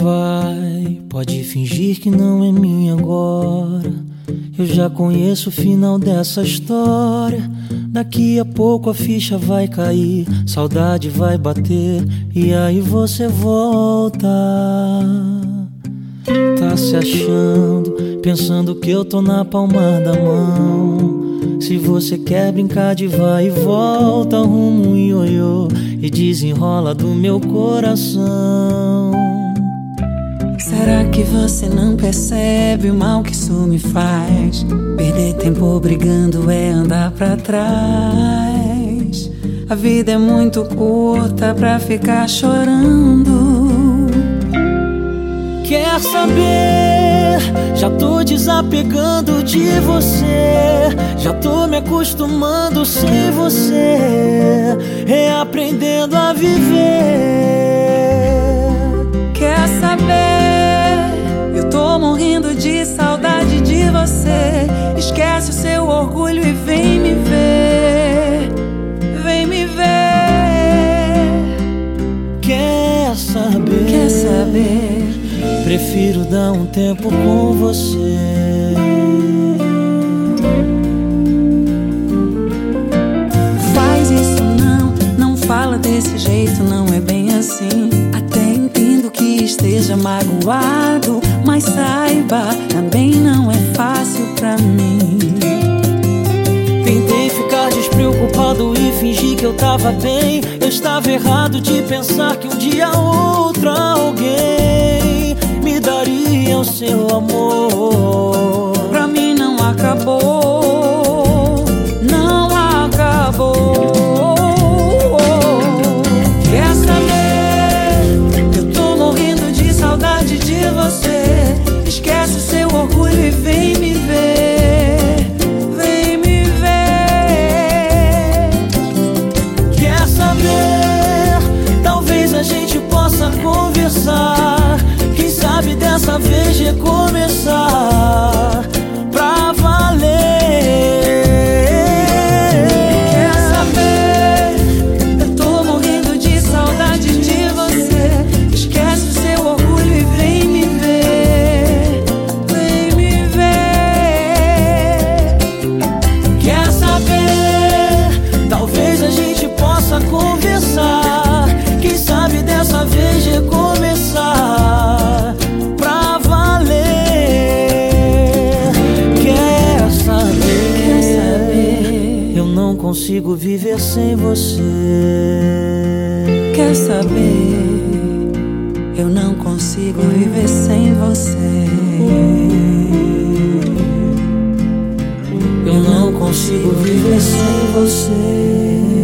Vai, pode fingir que não é minha agora. Eu já conheço o final dessa história. Daqui a pouco a ficha vai cair, saudade vai bater e aí você volta. Tá se achando, pensando que eu tô na palma da mão. Se você quer brincar de vai e volta, arruma um ioiô e desenrola do meu coração. Será que você não percebe o mal que isso me faz? Perder tempo brigando é andar pra trás. A vida é muito curta pra ficar chorando. Saber? Já tô desapegando de você. Já tô me acostumando sem você. Reaprendendo a viver. Prefiro dar um tempo com você. Faz isso não, não fala desse jeito, não é bem assim. Até entendo que esteja magoado, mas saiba, também não é fácil pra mim. Tentei ficar despreocupado e fingir que eu tava bem. Eu estava errado de pensar que um dia outra alguém amor. Eu não consigo viver sem você. Quer saber? Eu não consigo viver sem você. Eu não consigo viver sem você.